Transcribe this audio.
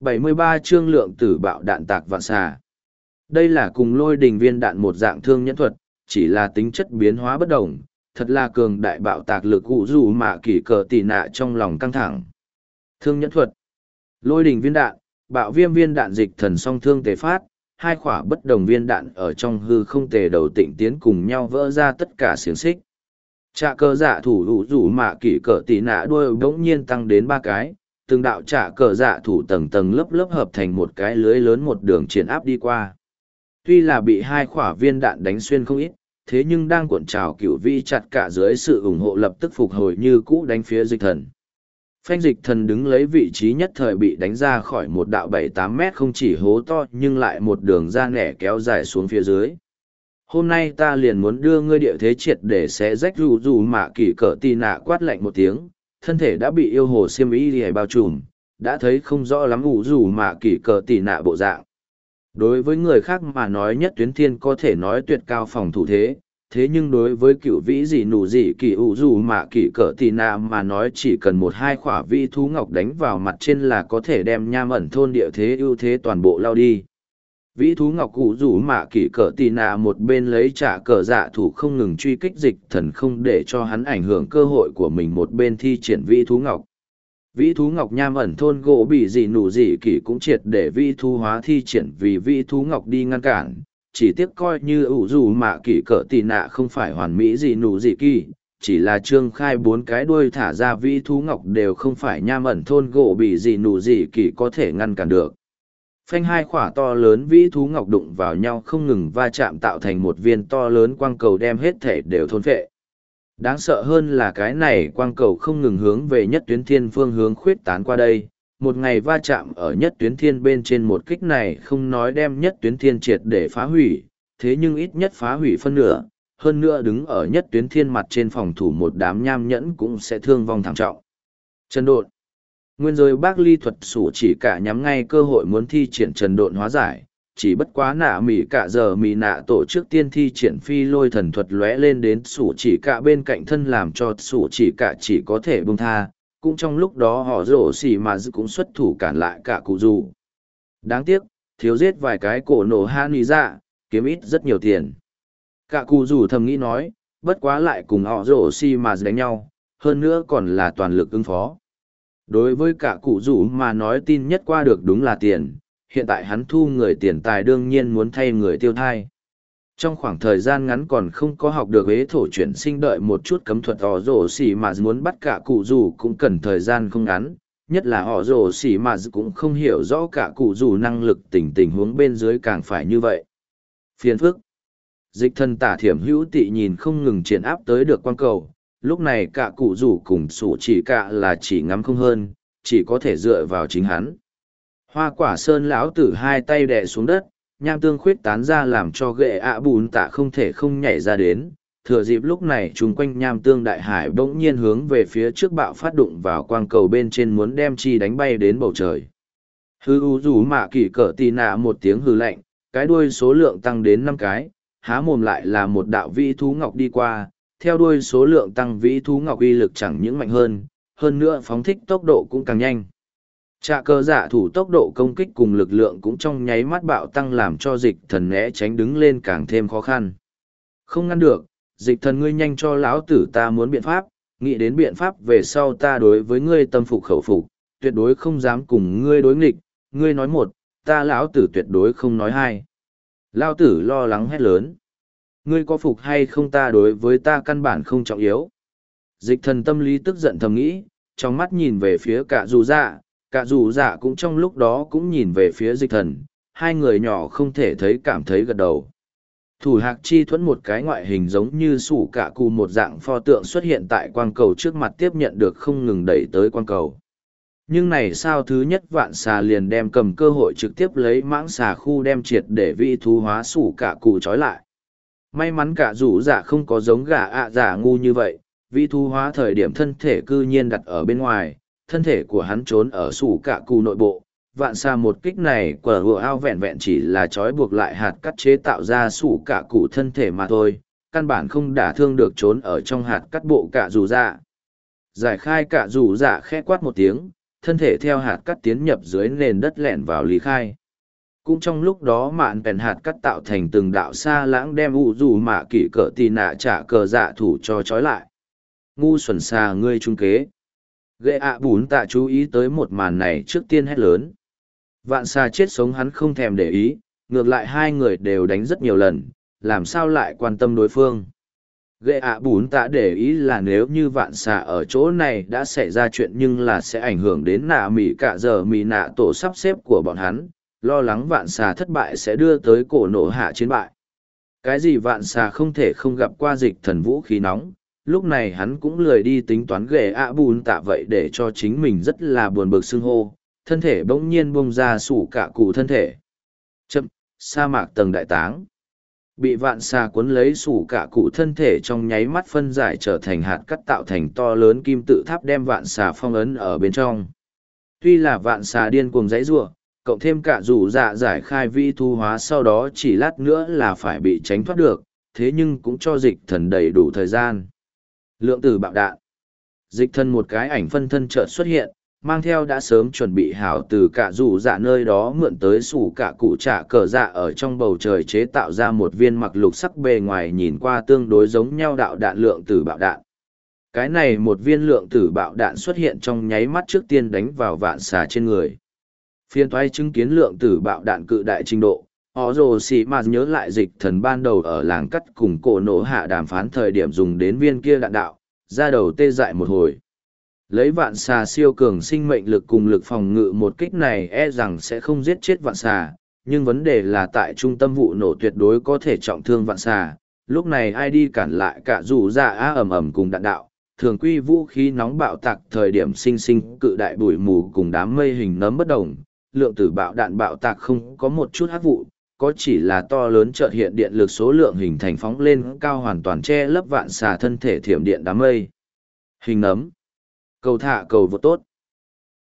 73 chương lượng tử bạo đạn tạc vạn xà. Đây là cùng lôi đình viên đạn một dạng thương nhẫn thuật, chỉ là tính chất biến hóa bất đồng, thật là cường đại bạo tạc lực cụ dù mà kỳ cờ tỉ nạ trong lòng căng thẳng. Thương nhẫn thuật. Lôi đình viên đạn, bạo viêm viên đạn dịch thần song thương tề phát, hai khỏa bất đồng viên đạn ở trong hư không tề đầu tịnh tiến cùng nhau vỡ ra tất cả xiềng xích. Trạ cơ dạ thủ hữu rủ mạ kỷ cờ tỉ nạ đuôi bỗng nhiên tăng đến ba cái, từng đạo trả cờ dạ thủ tầng tầng lớp lớp hợp thành một cái lưới lớn một đường triển áp đi qua. Tuy là bị hai khỏa viên đạn đánh xuyên không ít, thế nhưng đang cuộn trào cửu vi chặt cả dưới sự ủng hộ lập tức phục hồi như cũ đánh phía dịch thần. Phanh dịch thần đứng lấy vị trí nhất thời bị đánh ra khỏi một đạo bảy tám mét không chỉ hố to nhưng lại một đường ra nẻ kéo dài xuống phía dưới. Hôm nay ta liền muốn đưa ngươi địa thế triệt để xé rách rù rù mà kỳ cỡ tì nạ quát lạnh một tiếng, thân thể đã bị yêu hồ xiêm y thì bao trùm, đã thấy không rõ lắm ủ rù mà kỳ cỡ tỉ nạ bộ dạng. Đối với người khác mà nói nhất tuyến thiên có thể nói tuyệt cao phòng thủ thế, thế nhưng đối với cựu vĩ gì nụ gì kỳ ủ dù mà kỳ cỡ tì nạ mà nói chỉ cần một hai khỏa vi thú ngọc đánh vào mặt trên là có thể đem nham ẩn thôn địa thế ưu thế toàn bộ lao đi vĩ thú ngọc cụ rủ mạ kỳ cỡ tì nạ một bên lấy trả cờ dạ thủ không ngừng truy kích dịch thần không để cho hắn ảnh hưởng cơ hội của mình một bên thi triển vĩ thú ngọc. Vĩ thú ngọc nham ẩn thôn gỗ bị gì nụ gì kỳ cũng triệt để vĩ thú hóa thi triển vì vĩ thú ngọc đi ngăn cản. Chỉ tiếc coi như ủ dù mạ kỳ cỡ tì nạ không phải hoàn mỹ gì nụ gì kỳ chỉ là trương khai bốn cái đuôi thả ra vĩ thú ngọc đều không phải nham ẩn thôn gỗ bị gì nụ gì kỳ có thể ngăn cản được phanh hai khỏa to lớn vĩ thú ngọc đụng vào nhau không ngừng va chạm tạo thành một viên to lớn quang cầu đem hết thể đều thôn phệ. Đáng sợ hơn là cái này quang cầu không ngừng hướng về nhất tuyến thiên phương hướng khuyết tán qua đây. Một ngày va chạm ở nhất tuyến thiên bên trên một kích này không nói đem nhất tuyến thiên triệt để phá hủy, thế nhưng ít nhất phá hủy phân nửa. Hơn nữa đứng ở nhất tuyến thiên mặt trên phòng thủ một đám nham nhẫn cũng sẽ thương vong thảm trọng. Chân đột Nguyên rồi bác ly thuật sủ chỉ cả nhắm ngay cơ hội muốn thi triển trần độn hóa giải, chỉ bất quá nạ mỉ cả giờ mỉ nạ tổ trước tiên thi triển phi lôi thần thuật lóe lên đến sủ chỉ cả bên cạnh thân làm cho sủ chỉ cả chỉ có thể bông tha, cũng trong lúc đó họ rổ xỉ mà cũng xuất thủ cản lại cả cụ dù. Đáng tiếc, thiếu giết vài cái cổ nổ ha ni ra, kiếm ít rất nhiều tiền. Cả cụ dù thầm nghĩ nói, bất quá lại cùng họ rổ xỉ mà đánh nhau, hơn nữa còn là toàn lực ứng phó đối với cả cụ rủ mà nói tin nhất qua được đúng là tiền, hiện tại hắn thu người tiền tài đương nhiên muốn thay người tiêu thai. Trong khoảng thời gian ngắn còn không có học được ế thổ chuyển sinh đợi một chút cấm thuật họ rổ xỉ mà muốn bắt cả cụ rủ cũng cần thời gian không ngắn, nhất là họ rổ xỉ mà cũng không hiểu rõ cả cụ rủ năng lực tình tình huống bên dưới càng phải như vậy. Phiền phức. Dịch thân tả thiểm hữu tị nhìn không ngừng triển áp tới được quan cầu lúc này cả cụ rủ cùng sủ chỉ cả là chỉ ngắm không hơn, chỉ có thể dựa vào chính hắn. Hoa quả sơn lão tử hai tay đè xuống đất, nham tương khuyết tán ra làm cho ghệ ạ bùn tạ không thể không nhảy ra đến. Thừa dịp lúc này chung quanh nham tương đại hải bỗng nhiên hướng về phía trước bạo phát đụng vào quang cầu bên trên muốn đem chi đánh bay đến bầu trời. Hư u rủ mạ kỳ cỡ tì nạ một tiếng hư lạnh, cái đuôi số lượng tăng đến năm cái, há mồm lại là một đạo vĩ thú ngọc đi qua theo đuôi số lượng tăng vĩ thú ngọc uy lực chẳng những mạnh hơn, hơn nữa phóng thích tốc độ cũng càng nhanh. Trạ cơ giả thủ tốc độ công kích cùng lực lượng cũng trong nháy mắt bạo tăng làm cho dịch thần né tránh đứng lên càng thêm khó khăn. Không ngăn được, dịch thần ngươi nhanh cho lão tử ta muốn biện pháp, nghĩ đến biện pháp về sau ta đối với ngươi tâm phục khẩu phục, tuyệt đối không dám cùng ngươi đối nghịch, ngươi nói một, ta lão tử tuyệt đối không nói hai. Lão tử lo lắng hét lớn ngươi có phục hay không ta đối với ta căn bản không trọng yếu. Dịch thần tâm lý tức giận thầm nghĩ, trong mắt nhìn về phía cả dù dạ, cả dù dạ cũng trong lúc đó cũng nhìn về phía dịch thần, hai người nhỏ không thể thấy cảm thấy gật đầu. Thủ hạc chi thuẫn một cái ngoại hình giống như sủ cả cù một dạng pho tượng xuất hiện tại quang cầu trước mặt tiếp nhận được không ngừng đẩy tới quang cầu. Nhưng này sao thứ nhất vạn xà liền đem cầm cơ hội trực tiếp lấy mãng xà khu đem triệt để vị thú hóa sủ cả cụ trói lại may mắn cả rủ dạ không có giống gà ạ à dạ ngu như vậy, vĩ thu hóa thời điểm thân thể cư nhiên đặt ở bên ngoài, thân thể của hắn trốn ở sủ cả cù nội bộ. Vạn xa một kích này của hùa ao vẹn vẹn chỉ là trói buộc lại hạt cắt chế tạo ra sủ cả cụ thân thể mà thôi, căn bản không đả thương được trốn ở trong hạt cắt bộ cả rủ dạ giải khai cả rủ dạ khẽ quát một tiếng, thân thể theo hạt cắt tiến nhập dưới nền đất lẹn vào lý khai cũng trong lúc đó mạn bèn hạt cắt tạo thành từng đạo xa lãng đem u dù mạ kỷ cỡ tì nạ trả cờ dạ thủ cho trói lại. Ngu xuẩn xa ngươi trung kế. Ghệ ạ bún tạ chú ý tới một màn này trước tiên hét lớn. Vạn xa chết sống hắn không thèm để ý, ngược lại hai người đều đánh rất nhiều lần, làm sao lại quan tâm đối phương. Ghệ ạ bún tạ để ý là nếu như vạn xà ở chỗ này đã xảy ra chuyện nhưng là sẽ ảnh hưởng đến nạ mỹ cả giờ mỹ nạ tổ sắp xếp của bọn hắn lo lắng vạn xà thất bại sẽ đưa tới cổ nổ hạ chiến bại. Cái gì vạn xà không thể không gặp qua dịch thần vũ khí nóng lúc này hắn cũng lười đi tính toán ghệ ạ bùn tạ vậy để cho chính mình rất là buồn bực xưng hô thân thể bỗng nhiên bông ra sủ cả cụ thân thể. Chậm sa mạc tầng đại táng. Bị vạn xà cuốn lấy sủ cả cụ thân thể trong nháy mắt phân giải trở thành hạt cắt tạo thành to lớn kim tự tháp đem vạn xà phong ấn ở bên trong. Tuy là vạn xà điên cuồng dãy ruộng, cộng thêm cả dù dạ giải khai vi thu hóa sau đó chỉ lát nữa là phải bị tránh thoát được, thế nhưng cũng cho dịch thần đầy đủ thời gian lượng tử bạo đạn dịch thần một cái ảnh phân thân chợt xuất hiện, mang theo đã sớm chuẩn bị hảo từ cả dù dạ nơi đó mượn tới sủ cả cụ trả cờ dạ ở trong bầu trời chế tạo ra một viên mặc lục sắc bề ngoài nhìn qua tương đối giống nhau đạo đạn lượng tử bạo đạn. Cái này một viên lượng tử bạo đạn xuất hiện trong nháy mắt trước tiên đánh vào vạn xà trên người. Phiên thoái chứng kiến lượng tử bạo đạn cự đại trình độ, họ rồ xì mà nhớ lại dịch thần ban đầu ở làng cắt cùng cổ nổ hạ đàm phán thời điểm dùng đến viên kia đạn đạo, ra đầu tê dại một hồi. Lấy vạn xà siêu cường sinh mệnh lực cùng lực phòng ngự một kích này e rằng sẽ không giết chết vạn xà nhưng vấn đề là tại trung tâm vụ nổ tuyệt đối có thể trọng thương vạn xà. Lúc này ai đi cản lại cả dù ra á ầm ầm cùng đạn đạo thường quy vũ khí nóng bạo tạc thời điểm sinh sinh cự đại bụi mù cùng đám mây hình nấm bất đồng lượng tử bạo đạn bạo tạc không có một chút hát vụ, có chỉ là to lớn trợt hiện điện lực số lượng hình thành phóng lên cao hoàn toàn che lấp vạn xà thân thể thiểm điện đám mây. Hình nấm cầu thả cầu vô tốt.